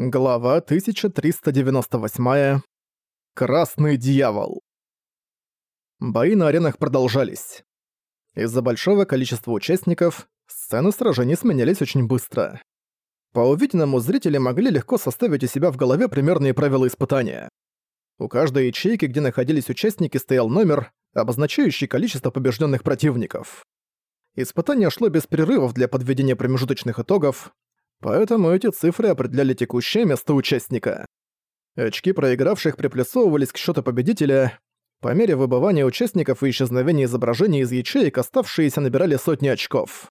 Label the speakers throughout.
Speaker 1: Глава 1398. Красный дьявол. Бои на аренах продолжались. Из-за большого количества участников сцены сражений сменялись очень быстро. По увиденному зрители могли легко составить у себя в голове примерные правила испытания. У каждой ячейки, где находились участники, стоял номер, обозначающий количество побежденных противников. Испытание шло без перерывов для подведения промежуточных итогов, Поэтому эти цифры определяли текущее место участника. Очки проигравших приплюсовывались к счету победителя. По мере выбывания участников и исчезновения изображений из ячеек оставшиеся набирали сотни очков.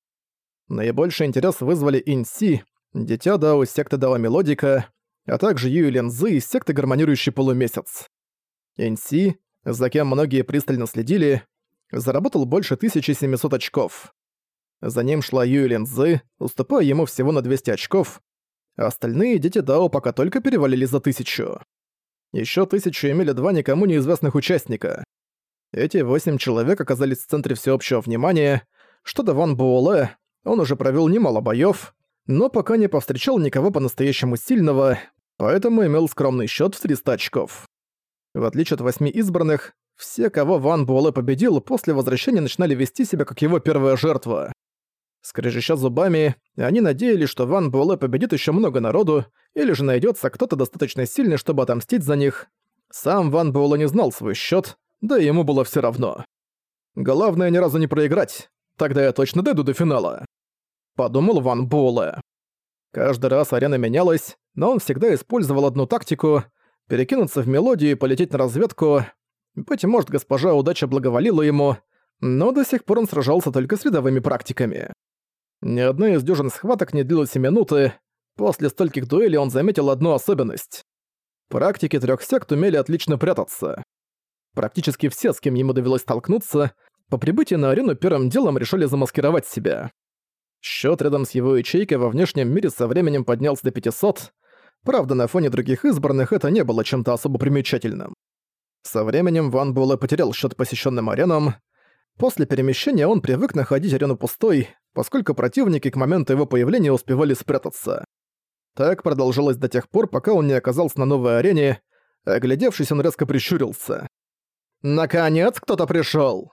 Speaker 1: Наибольший интерес вызвали Инси, Дитя Дао из секты Дао Мелодика, а также Юй Лензы из секты Гармонирующий Полумесяц. Инси, за кем многие пристально следили, заработал больше 1700 очков. За ним шла Юй Линзы, уступая ему всего на 200 очков, а остальные дети Дао пока только перевалили за тысячу. Еще тысячу имели два никому неизвестных участника. Эти восемь человек оказались в центре всеобщего внимания. Что до Ван Буоле, он уже провел немало боев, но пока не повстречал никого по-настоящему сильного, поэтому имел скромный счет в 300 очков. В отличие от восьми избранных, все, кого Ван Буоле победил, после возвращения начинали вести себя как его первая жертва. Скрежеща зубами, они надеялись, что Ван Буэлэ победит еще много народу, или же найдется кто-то достаточно сильный, чтобы отомстить за них. Сам Ван Буэлэ не знал свой счет, да и ему было все равно. Главное ни разу не проиграть, тогда я точно дойду до финала. Подумал Ван Буэлэ. Каждый раз арена менялась, но он всегда использовал одну тактику — перекинуться в мелодию и полететь на разведку. Быть может, госпожа удача благоволила ему, но до сих пор он сражался только с рядовыми практиками. Ни одна из дюжин схваток не длилась и минуты. После стольких дуэлей он заметил одну особенность. Практики трех сект умели отлично прятаться. Практически все, с кем ему довелось столкнуться, по прибытии на арену первым делом решили замаскировать себя. Счет рядом с его ячейкой во внешнем мире со временем поднялся до 500. Правда, на фоне других избранных это не было чем-то особо примечательным. Со временем Ван Буэлэ потерял счет посещенным аренам. После перемещения он привык находить арену пустой, поскольку противники к моменту его появления успевали спрятаться. Так продолжалось до тех пор, пока он не оказался на новой арене, оглядевшись, он резко прищурился. «Наконец кто-то пришёл!»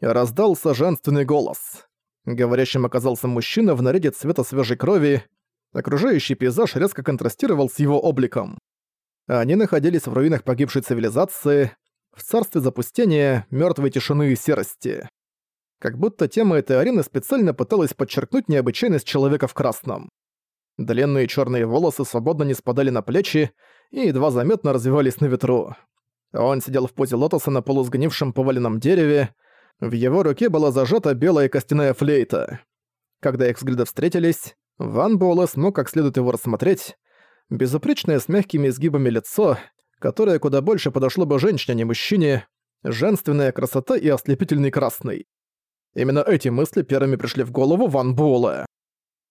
Speaker 1: Раздался женственный голос. Говорящим оказался мужчина в наряде цвета свежей крови. Окружающий пейзаж резко контрастировал с его обликом. Они находились в руинах погибшей цивилизации, в царстве запустения, мёртвой тишины и серости как будто тема этой арены специально пыталась подчеркнуть необычайность человека в красном. Длинные черные волосы свободно не спадали на плечи и едва заметно развивались на ветру. Он сидел в позе лотоса на полусгнившем поваленном дереве, в его руке была зажата белая костяная флейта. Когда их взгляды встретились, Ван Буэлэ смог как следует его рассмотреть. Безупречное с мягкими изгибами лицо, которое куда больше подошло бы женщине, а не мужчине, женственная красота и ослепительный красный. Именно эти мысли первыми пришли в голову Ван Буэлэ.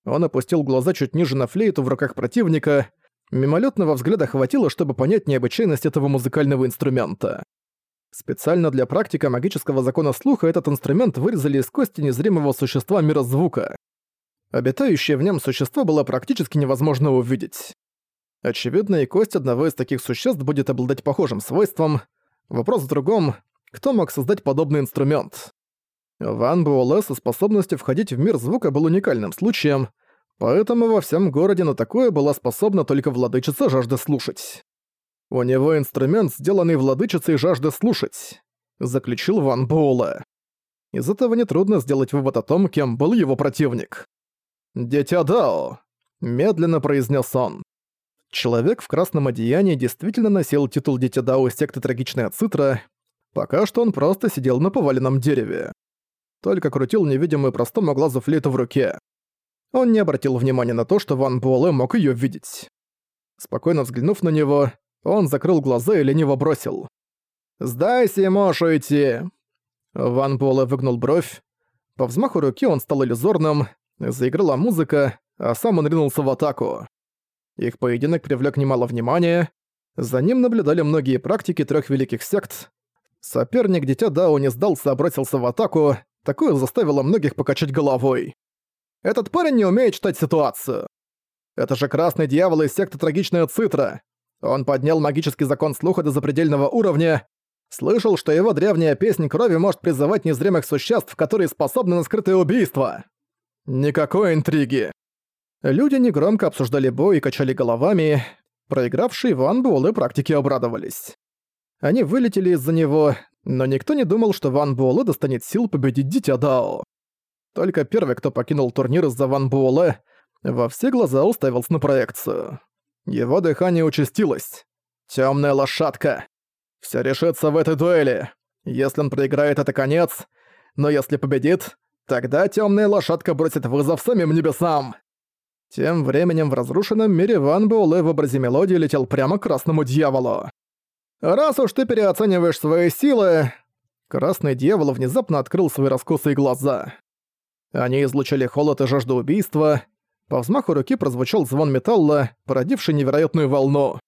Speaker 1: Он опустил глаза чуть ниже на флейту в руках противника. Мимолетного взгляда хватило, чтобы понять необычайность этого музыкального инструмента. Специально для практика магического закона слуха этот инструмент вырезали из кости незримого существа мира звука. Обитающее в нем существо было практически невозможно увидеть. Очевидно, и кость одного из таких существ будет обладать похожим свойством. Вопрос в другом, кто мог создать подобный инструмент? Ван Буэлэ со способностью входить в мир звука был уникальным случаем, поэтому во всем городе на такое была способна только владычица жажды слушать. «У него инструмент, сделанный владычицей жажды слушать», — заключил Ван Буэлэ. Из этого нетрудно сделать вывод о том, кем был его противник. «Дитя Дао», — медленно произнес он. Человек в красном одеянии действительно носил титул Дитя Дао секты Трагичная Цитра, пока что он просто сидел на поваленном дереве только крутил невидимую простому глазу флейту в руке. Он не обратил внимания на то, что Ван Буэлэ мог её видеть. Спокойно взглянув на него, он закрыл глаза и лениво бросил. «Сдайся, можешь уйти!» Ван Буэлэ выгнул бровь. По взмаху руки он стал иллюзорным, заиграла музыка, а сам он ринулся в атаку. Их поединок привлек немало внимания. За ним наблюдали многие практики трех великих сект. Соперник Дитя Дао не сдался, а бросился в атаку, Такое заставило многих покачать головой. Этот парень не умеет читать ситуацию. Это же красный дьявол из секты Трагичная Цитра. Он поднял магический закон слуха до запредельного уровня. Слышал, что его древняя песнь крови может призывать незримых существ, которые способны на скрытое убийство. Никакой интриги. Люди негромко обсуждали бой и качали головами. Проигравшие Ван Буэлэ практики обрадовались. Они вылетели из-за него, но никто не думал, что Ван Буэлэ достанет сил победить Дитя Дао. Только первый, кто покинул турнир из-за Ван Буэлэ, во все глаза уставился на проекцию. Его дыхание участилось. Темная лошадка. Все решится в этой дуэли. Если он проиграет, это конец. Но если победит, тогда темная лошадка бросит вызов самим небесам. Тем временем в разрушенном мире Ван Буэлэ в образе мелодии летел прямо к красному дьяволу. «Раз уж ты переоцениваешь свои силы...» Красный дьявол внезапно открыл свои раскосые глаза. Они излучали холод и жажду убийства. По взмаху руки прозвучал звон металла, породивший невероятную волну.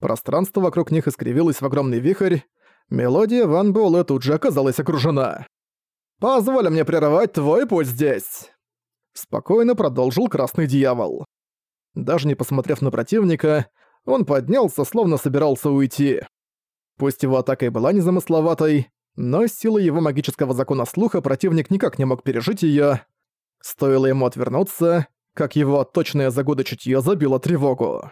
Speaker 1: Пространство вокруг них искривилось в огромный вихрь. Мелодия Ван Буэлэ тут же оказалась окружена. «Позволь мне прервать твой путь здесь!» Спокойно продолжил Красный Дьявол. Даже не посмотрев на противника, он поднялся, словно собирался уйти. Пусть его атака и была незамысловатой, но силой его магического закона слуха противник никак не мог пережить её. Стоило ему отвернуться, как его отточенное за годы чутьё забило тревогу.